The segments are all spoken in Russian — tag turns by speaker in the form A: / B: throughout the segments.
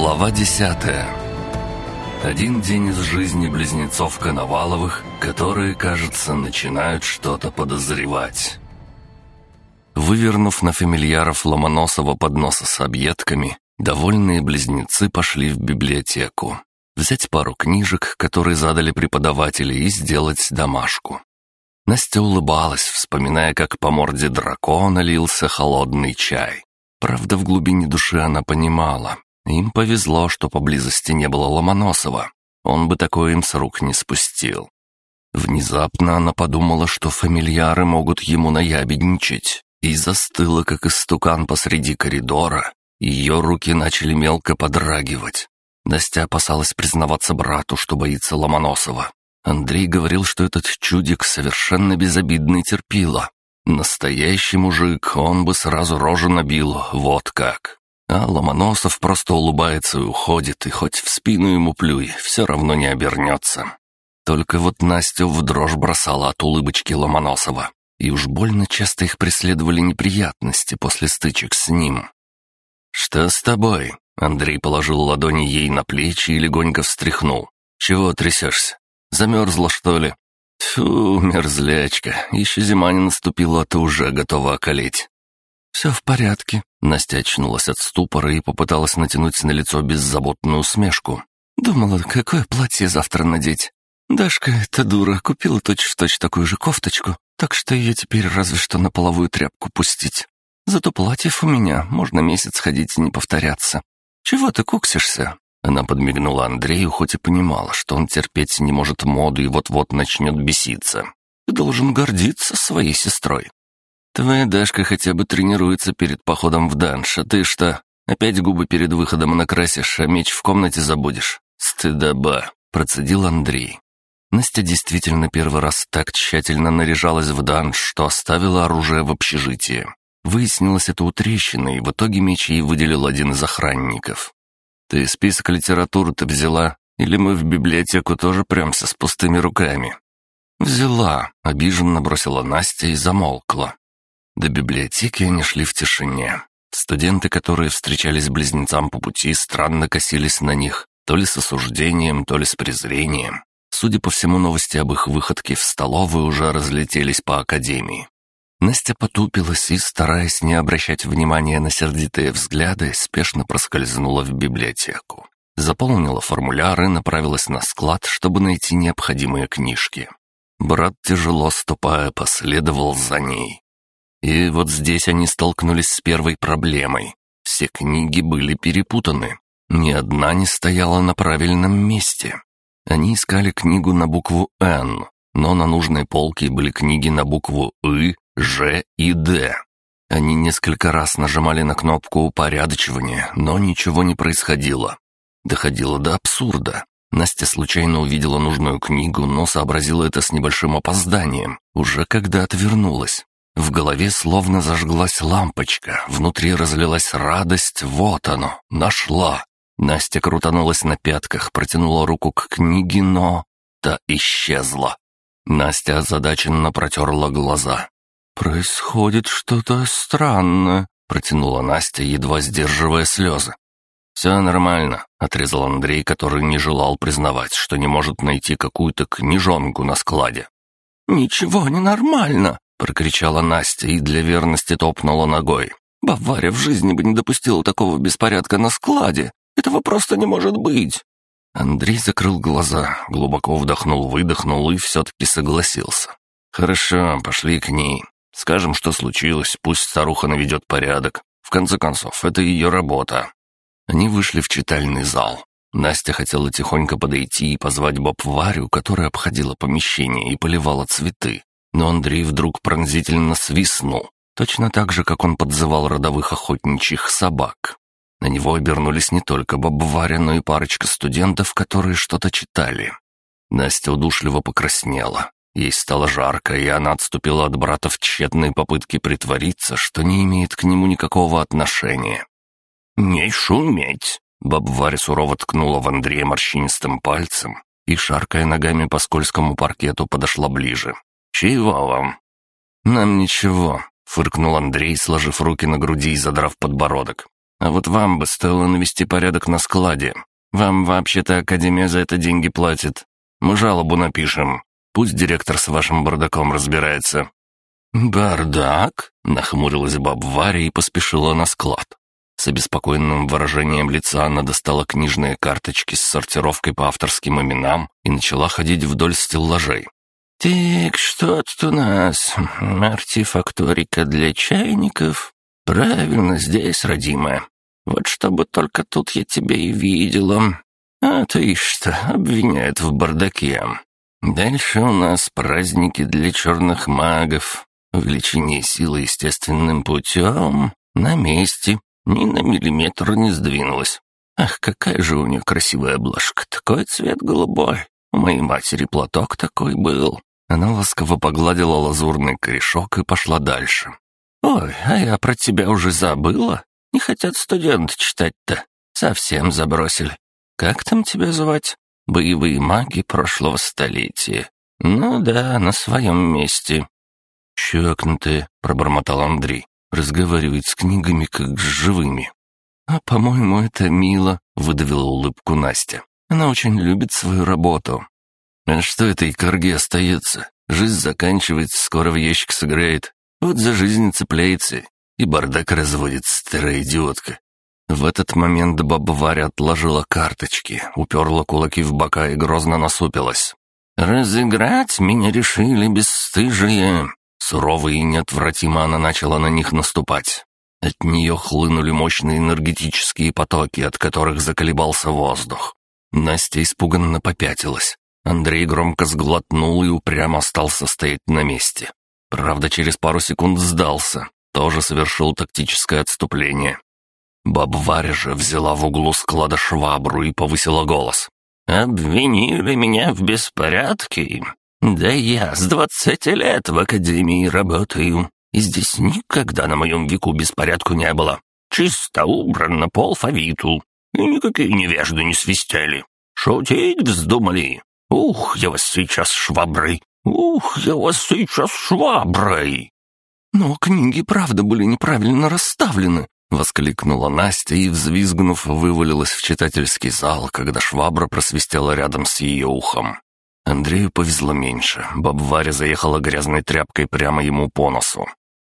A: Глава десятая. Один день из жизни близнецов Коноваловых, которые, кажется, начинают что-то подозревать. Вывернув на фамильяров Ломоносова подноса с объедками, довольные близнецы пошли в библиотеку. Взять пару книжек, которые задали преподаватели, и сделать домашку. Настя улыбалась, вспоминая, как по морде дракона лился холодный чай. Правда, в глубине души она понимала. Им повезло, что поблизости не было Ломоносова. Он бы такое им с рук не спустил. Внезапно она подумала, что фамильяры могут ему наябедничать, и застыла, как истукан посреди коридора. Ее руки начали мелко подрагивать. Настя опасалась признаваться брату, что боится Ломоносова. Андрей говорил, что этот чудик совершенно безобидный терпила, Настоящий мужик, он бы сразу рожу набил, вот как. А Ломоносов просто улыбается и уходит, и хоть в спину ему плюй, все равно не обернется. Только вот Настю в дрожь бросала от улыбочки Ломоносова, и уж больно часто их преследовали неприятности после стычек с ним. «Что с тобой?» Андрей положил ладони ей на плечи и легонько встряхнул. «Чего трясешься? Замерзла, что ли?» Тьфу, мерзлячка, еще зима не наступила, а ты уже готова околеть. «Все в порядке», — Настя очнулась от ступора и попыталась натянуть на лицо беззаботную усмешку. «Думала, какое платье завтра надеть. Дашка, эта дура, купила точь-в-точь точь такую же кофточку, так что ее теперь разве что на половую тряпку пустить. Зато платьев у меня, можно месяц ходить и не повторяться. Чего ты куксишься? Она подмигнула Андрею, хоть и понимала, что он терпеть не может моду и вот-вот начнет беситься. «Ты должен гордиться своей сестрой. Твоя Дашка хотя бы тренируется перед походом в данж, а ты что, опять губы перед выходом накрасишь, а меч в комнате забудешь? Стыдоба!» — процедил Андрей. Настя действительно первый раз так тщательно наряжалась в данж, что оставила оружие в общежитии. Выяснилось это у трещины, и в итоге меч ей выделил один из охранников. «Ты список литературы-то взяла? Или мы в библиотеку тоже прямся с пустыми руками?» «Взяла», — обиженно бросила Настя и замолкла. До библиотеки они шли в тишине. Студенты, которые встречались близнецам по пути, странно косились на них, то ли с осуждением, то ли с презрением. Судя по всему, новости об их выходке в столовую уже разлетелись по академии. Настя потупилась и, стараясь не обращать внимания на сердитые взгляды, спешно проскользнула в библиотеку. Заполнила формуляр и направилась на склад, чтобы найти необходимые книжки. Брат, тяжело ступая, последовал за ней. И вот здесь они столкнулись с первой проблемой. Все книги были перепутаны. Ни одна не стояла на правильном месте. Они искали книгу на букву «Н», но на нужной полке были книги на букву «И», Ж и Д. Они несколько раз нажимали на кнопку упорядочивания, но ничего не происходило. Доходило до абсурда. Настя случайно увидела нужную книгу, но сообразила это с небольшим опозданием, уже когда отвернулась. В голове словно зажглась лампочка, внутри разлилась радость, вот оно, нашла. Настя крутанулась на пятках, протянула руку к книге, но... Та исчезла. Настя озадаченно протерла глаза. «Происходит что-то странное», — протянула Настя, едва сдерживая слезы. «Все нормально», — отрезал Андрей, который не желал признавать, что не может найти какую-то книжонку на складе. «Ничего не нормально», — прокричала Настя и для верности топнула ногой. «Бавария в жизни бы не допустила такого беспорядка на складе. Этого просто не может быть». Андрей закрыл глаза, глубоко вдохнул-выдохнул и все-таки согласился. «Хорошо, пошли к ней. Скажем, что случилось, пусть старуха наведет порядок. В конце концов, это ее работа. Они вышли в читальный зал. Настя хотела тихонько подойти и позвать баб Варю, которая обходила помещение и поливала цветы. Но Андрей вдруг пронзительно свистнул, точно так же, как он подзывал родовых охотничьих собак. На него обернулись не только баб Варя, но и парочка студентов, которые что-то читали. Настя удушливо покраснела. Ей стало жарко, и она отступила от брата в тщетной попытке притвориться, что не имеет к нему никакого отношения. «Не шуметь!» Баб Варя сурово ткнула в Андрея морщинистым пальцем и, шаркая ногами по скользкому паркету, подошла ближе. «Чего вам?» «Нам ничего», — фыркнул Андрей, сложив руки на груди и задрав подбородок. А вот вам бы стоило навести порядок на складе. Вам вообще-то Академия за это деньги платит. Мы жалобу напишем. Пусть директор с вашим бардаком разбирается». «Бардак?» — нахмурилась баб Варя и поспешила на склад. С обеспокоенным выражением лица она достала книжные карточки с сортировкой по авторским именам и начала ходить вдоль стеллажей. «Так, что тут у нас? Артефакторика для чайников? Правильно, здесь, родимая. Вот чтобы только тут я тебя и видела. А ты что, обвиняют в бардаке. Дальше у нас праздники для черных магов. Увеличение силы естественным путем. На месте. Ни на миллиметр не сдвинулась. Ах, какая же у нее красивая обложка. Такой цвет голубой. У моей матери платок такой был. Она ласково погладила лазурный корешок и пошла дальше. «Ой, а я про тебя уже забыла. Не хотят студенты читать-то. Совсем забросили. Как там тебя звать? Боевые маги прошлого столетия. Ну да, на своем месте». «Чокнутые», — пробормотал Андрей. «Разговаривает с книгами, как с живыми». «А, по-моему, это мило», — выдавила улыбку Настя. «Она очень любит свою работу». «А что этой корге остается? Жизнь заканчивается, скоро в ящик сыграет. Вот за жизнь цепляется. И бардак разводит старая идиотка». В этот момент баба Варя отложила карточки, уперла кулаки в бока и грозно насупилась. «Разыграть меня решили бесстыжие!» Сурово и неотвратимо она начала на них наступать. От нее хлынули мощные энергетические потоки, от которых заколебался воздух. Настя испуганно попятилась. Андрей громко сглотнул и упрямо остался стоять на месте. Правда, через пару секунд сдался, тоже совершил тактическое отступление. Баб Варя же взяла в углу склада швабру и повысила голос. «Обвинили меня в беспорядке. Да я с двадцати лет в академии работаю, и здесь никогда на моем веку беспорядку не было. Чисто убрано по алфавиту, и никакие невежды не свистели. Шутить вздумали. Ух, я вас сейчас шваброй! Ух, я вас сейчас шваброй!» «Но книги правда были неправильно расставлены», — воскликнула Настя и, взвизгнув, вывалилась в читательский зал, когда швабра просвистела рядом с ее ухом. Андрею повезло меньше. Баб Варя заехала грязной тряпкой прямо ему по носу.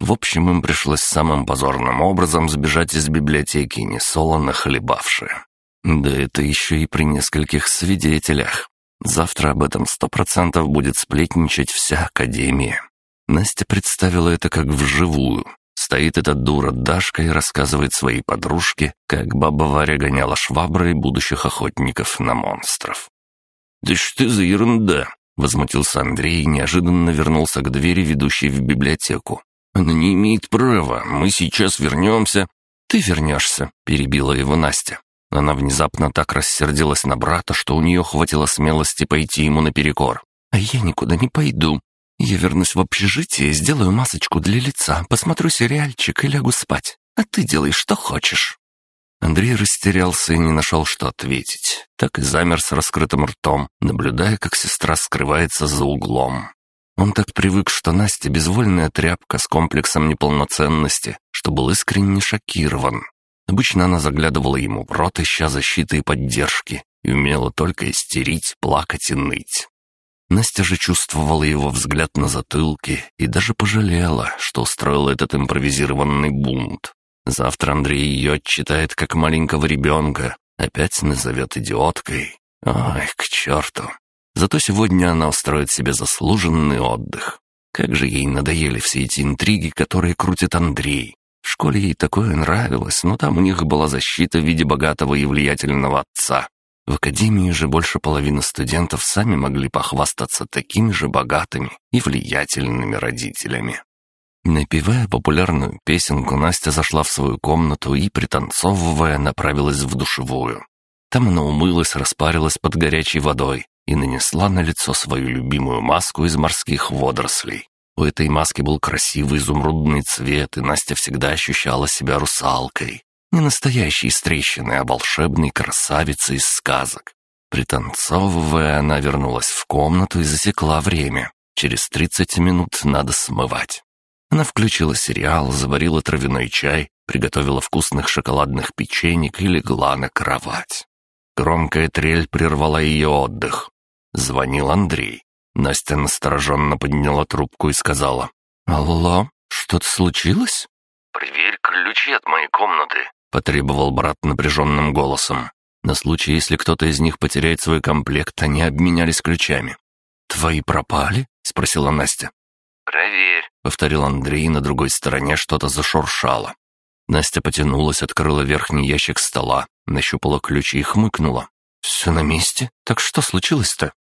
A: В общем, им пришлось самым позорным образом сбежать из библиотеки, несолоно хлебавши. Да это еще и при нескольких свидетелях. Завтра об этом сто процентов будет сплетничать вся Академия. Настя представила это как вживую. Стоит эта дура Дашка и рассказывает своей подружке, как баба Варя гоняла шваброй будущих охотников на монстров. «Да что за ерунда?» — возмутился Андрей и неожиданно вернулся к двери, ведущей в библиотеку. «Она не имеет права. Мы сейчас вернемся». «Ты вернешься», — перебила его Настя. Она внезапно так рассердилась на брата, что у нее хватило смелости пойти ему наперекор. «А я никуда не пойду. Я вернусь в общежитие, сделаю масочку для лица, посмотрю сериальчик и лягу спать. А ты делай, что хочешь». Андрей растерялся и не нашел, что ответить. Так и замер с раскрытым ртом, наблюдая, как сестра скрывается за углом. Он так привык, что Настя безвольная тряпка с комплексом неполноценности, что был искренне шокирован. Обычно она заглядывала ему в рот, ища защиты и поддержки, и умела только истерить, плакать и ныть. Настя же чувствовала его взгляд на затылке и даже пожалела, что устроила этот импровизированный бунт. Завтра Андрей ее отчитает как маленького ребенка, опять назовет идиоткой. Ой, к черту. Зато сегодня она устроит себе заслуженный отдых. Как же ей надоели все эти интриги, которые крутит Андрей. В школе ей такое нравилось, но там у них была защита в виде богатого и влиятельного отца. В академии же больше половины студентов сами могли похвастаться такими же богатыми и влиятельными родителями. Напевая популярную песенку, Настя зашла в свою комнату и, пританцовывая, направилась в душевую. Там она умылась, распарилась под горячей водой и нанесла на лицо свою любимую маску из морских водорослей. У этой маски был красивый изумрудный цвет, и Настя всегда ощущала себя русалкой. Не настоящей трещины, а волшебной красавицей из сказок. Пританцовывая, она вернулась в комнату и засекла время. Через тридцать минут надо смывать. Она включила сериал, заварила травяной чай приготовила вкусных шоколадных печенек и легла на кровать. Громкая трель прервала ее отдых. Звонил Андрей. Настя настороженно подняла трубку и сказала. «Алло, что-то случилось?»
B: «Проверь ключи от моей комнаты», —
A: потребовал брат напряженным голосом. На случай, если кто-то из них потеряет свой комплект, они обменялись ключами. «Твои пропали?» — спросила Настя.
B: «Проверь», —
A: повторил Андрей, и на другой стороне что-то зашуршало. Настя потянулась, открыла верхний ящик стола, нащупала ключи и хмыкнула. «Все на месте? Так что случилось-то?»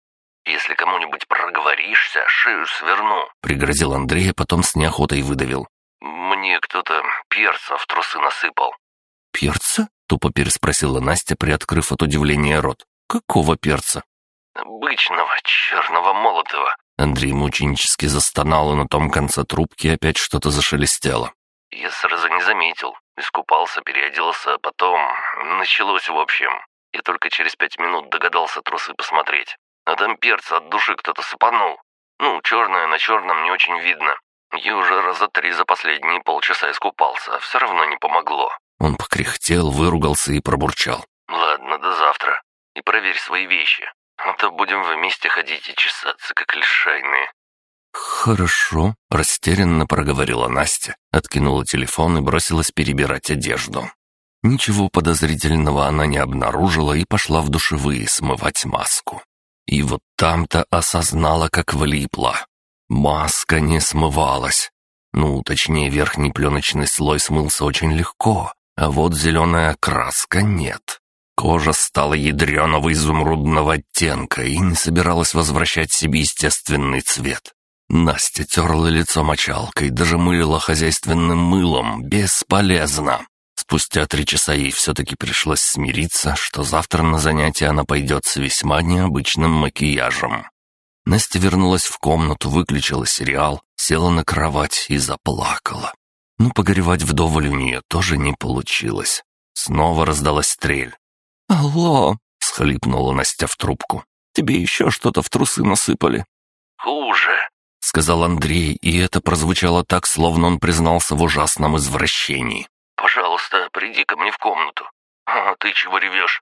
B: «Если кому-нибудь проговоришься, шею сверну», —
A: пригрозил Андрей, а потом с неохотой выдавил.
B: «Мне кто-то перца в трусы насыпал».
A: «Перца?» — тупо переспросила Настя, приоткрыв от удивления рот. «Какого перца?»
B: «Обычного, черного молотого».
A: Андрей мученически застонал, и на том конце трубки опять что-то зашелестело.
B: «Я сразу не заметил. Искупался, переоделся, а потом... Началось в общем. Я только через пять минут догадался трусы посмотреть. А там перца от души кто-то сыпанул. Ну, черное на черном не очень видно. Я уже раза три за последние полчаса искупался, а все равно не помогло.
A: Он покряхтел, выругался и пробурчал.
B: «Ладно, до завтра. И проверь свои вещи. А то будем вместе ходить и чесаться, как лишайные».
A: «Хорошо», — растерянно проговорила Настя, откинула телефон и бросилась перебирать одежду. Ничего подозрительного она не обнаружила и пошла в душевые смывать маску. И вот там-то осознала, как влипла. Маска не смывалась. Ну, точнее, верхний пленочный слой смылся очень легко, а вот зеленая краска нет. Кожа стала ядреного изумрудного оттенка и не собиралась возвращать себе естественный цвет. Настя терла лицо мочалкой, даже мылила хозяйственным мылом. Бесполезно. Спустя три часа ей все-таки пришлось смириться, что завтра на занятие она пойдет с весьма необычным макияжем. Настя вернулась в комнату, выключила сериал, села на кровать и заплакала. Ну, погоревать вдоволь у нее тоже не получилось. Снова раздалась стрель. «Алло!» — схлипнула Настя в трубку. «Тебе еще что-то в трусы насыпали?»
B: «Хуже!»
A: — сказал Андрей, и это прозвучало так, словно он признался в ужасном извращении.
B: «Пожалуйста, приди ко мне в комнату. А ты чего ревешь?»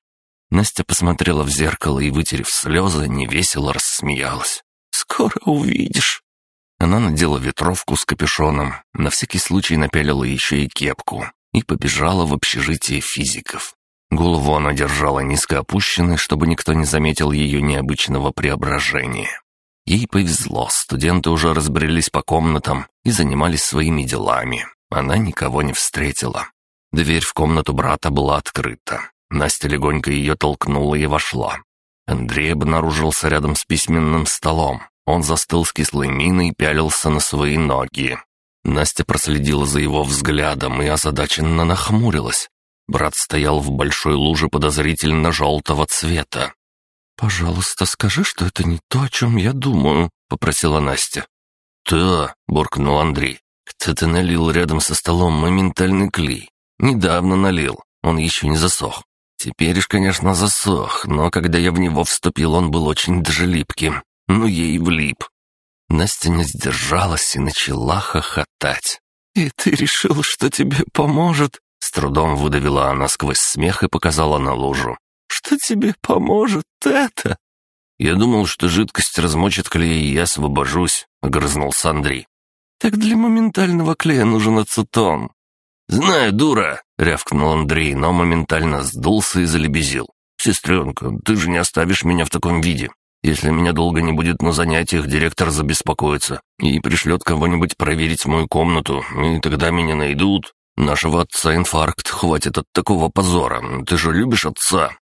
A: Настя посмотрела в зеркало и, вытерев слезы, невесело рассмеялась. «Скоро увидишь». Она надела ветровку с капюшоном, на всякий случай напялила еще и кепку и побежала в общежитие физиков. Голову она держала низко опущенной, чтобы никто не заметил ее необычного преображения. Ей повезло, студенты уже разбрелись по комнатам и занимались своими делами. Она никого не встретила. Дверь в комнату брата была открыта. Настя легонько ее толкнула и вошла. Андрей обнаружился рядом с письменным столом. Он застыл с кислой миной и пялился на свои ноги. Настя проследила за его взглядом и озадаченно нахмурилась. Брат стоял в большой луже подозрительно желтого цвета. «Пожалуйста, скажи, что это не то, о чем я думаю», — попросила Настя. «То», — буркнул Андрей. «Кто-то налил рядом со столом моментальный клей. Недавно налил, он еще не засох. Теперь ж, конечно, засох, но когда я в него вступил, он был очень даже липким. Ну, ей влип». Настя не сдержалась и начала хохотать. «И ты решил, что тебе поможет?» С трудом выдавила она сквозь смех и показала на лужу. «Что тебе поможет это?» «Я думал, что жидкость размочит клей, и я освобожусь», — огрызнулся Андрей. «Так для моментального клея нужен ацетон». «Знаю, дура!» — рявкнул Андрей, но моментально сдулся и залебезил. «Сестренка, ты же не оставишь меня в таком виде. Если меня долго не будет на занятиях, директор забеспокоится и пришлет кого-нибудь проверить мою комнату, и тогда меня найдут. Нашего отца инфаркт хватит от такого позора. Ты же любишь отца?»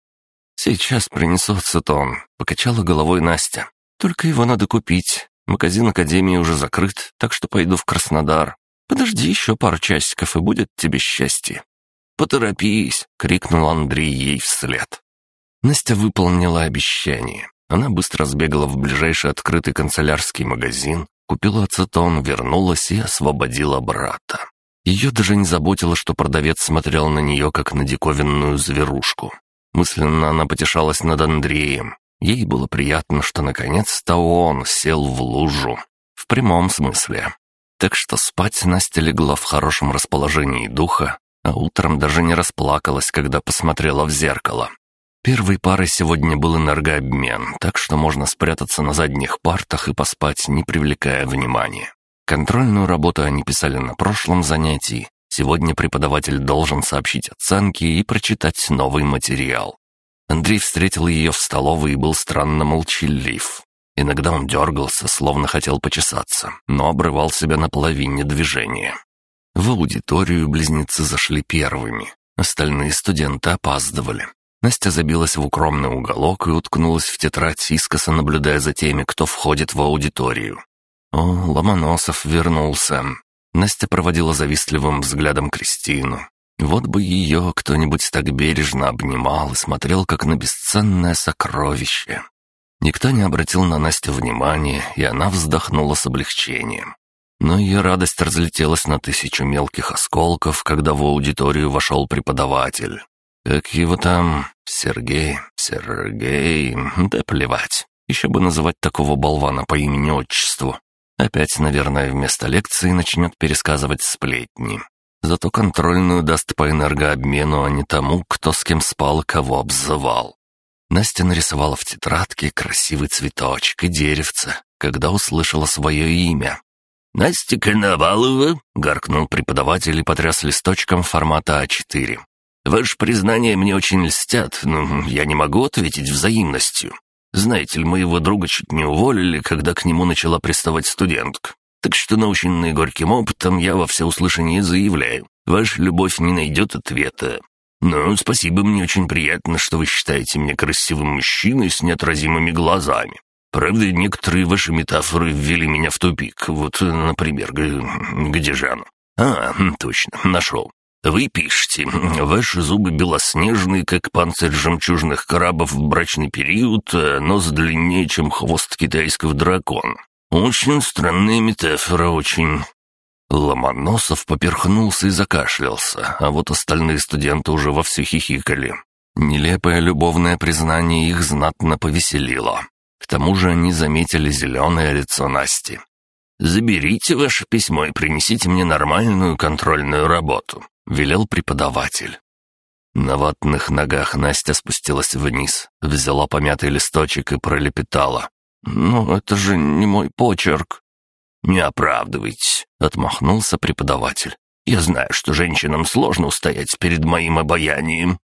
A: «Сейчас принесу ацетон», — покачала головой Настя. «Только его надо купить. Магазин Академии уже закрыт, так что пойду в Краснодар. Подожди еще пару часиков, и будет тебе счастье». «Поторопись!» — крикнул Андрей ей вслед. Настя выполнила обещание. Она быстро сбегала в ближайший открытый канцелярский магазин, купила ацетон, вернулась и освободила брата. Ее даже не заботило, что продавец смотрел на нее, как на диковинную зверушку. Мысленно она потешалась над Андреем. Ей было приятно, что наконец-то он сел в лужу. В прямом смысле. Так что спать Настя легла в хорошем расположении духа, а утром даже не расплакалась, когда посмотрела в зеркало. Первой парой сегодня был энергообмен, так что можно спрятаться на задних партах и поспать, не привлекая внимания. Контрольную работу они писали на прошлом занятии. Сегодня преподаватель должен сообщить оценки и прочитать новый материал. Андрей встретил ее в столовой и был странно молчалив. Иногда он дергался, словно хотел почесаться, но обрывал себя на половине движения. В аудиторию близнецы зашли первыми. Остальные студенты опаздывали. Настя забилась в укромный уголок и уткнулась в тетрадь, искоса наблюдая за теми, кто входит в аудиторию. О, Ломоносов вернулся. Настя проводила завистливым взглядом Кристину. Вот бы ее кто-нибудь так бережно обнимал и смотрел, как на бесценное сокровище. Никто не обратил на Настю внимания, и она вздохнула с облегчением. Но ее радость разлетелась на тысячу мелких осколков, когда в аудиторию вошел преподаватель. Как его там? Сергей? Сергей? Да плевать. Еще бы называть такого болвана по имени-отчеству. Опять, наверное, вместо лекции начнет пересказывать сплетни. Зато контрольную даст по энергообмену, а не тому, кто с кем спал и кого обзывал. Настя нарисовала в тетрадке красивый цветочек и деревце, когда услышала свое имя. «Настя Коновалова!» — гаркнул преподаватель и потряс листочком формата А4. Ваши признания мне очень льстят, но я не могу ответить взаимностью. Знаете ли, моего друга чуть не уволили, когда к нему начала приставать студентка. Так что, наученный горьким опытом, я во всеуслышание заявляю, ваша любовь не найдет ответа. Но спасибо, мне очень приятно, что вы считаете меня красивым мужчиной с неотразимыми глазами. Правда, некоторые ваши метафоры ввели меня в тупик. Вот, например, где же оно? А, точно, нашел. Вы пишете, ваши зубы белоснежные, как панцирь жемчужных крабов в брачный период, а нос длиннее, чем хвост китайского дракона. Очень странная метафора, очень... Ломоносов поперхнулся и закашлялся, а вот остальные студенты уже вовсю хихикали. Нелепое любовное признание их знатно повеселило. К тому же они заметили зеленое лицо Насти. «Заберите ваше письмо и принесите мне нормальную контрольную работу. — велел преподаватель. На ватных ногах Настя спустилась вниз, взяла помятый листочек и пролепетала. «Ну, это же не мой почерк». «Не оправдывайтесь», — отмахнулся преподаватель. «Я знаю, что женщинам сложно устоять перед моим обаянием».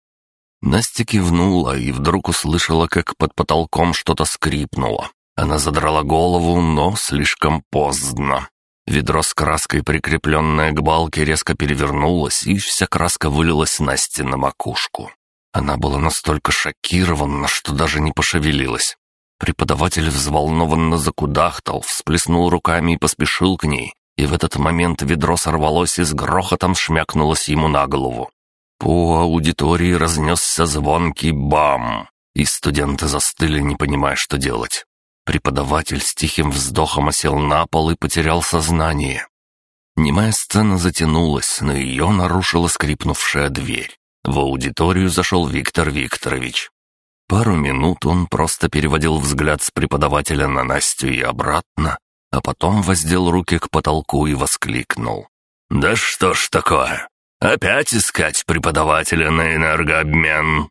A: Настя кивнула и вдруг услышала, как под потолком что-то скрипнуло. Она задрала голову, но слишком поздно. Ведро с краской, прикрепленное к балке, резко перевернулось, и вся краска вылилась Насте на макушку. Она была настолько шокирована, что даже не пошевелилась. Преподаватель взволнованно закудахтал, всплеснул руками и поспешил к ней, и в этот момент ведро сорвалось и с грохотом шмякнулось ему на голову. По аудитории разнесся звонкий бам, и студенты застыли, не понимая, что делать. Преподаватель с тихим вздохом осел на пол и потерял сознание. Немая сцена затянулась, но ее нарушила скрипнувшая дверь. В аудиторию зашел Виктор Викторович. Пару минут он просто переводил взгляд с преподавателя на Настю и обратно, а потом воздел руки к потолку и воскликнул. «Да что ж такое? Опять искать преподавателя на энергообмен?»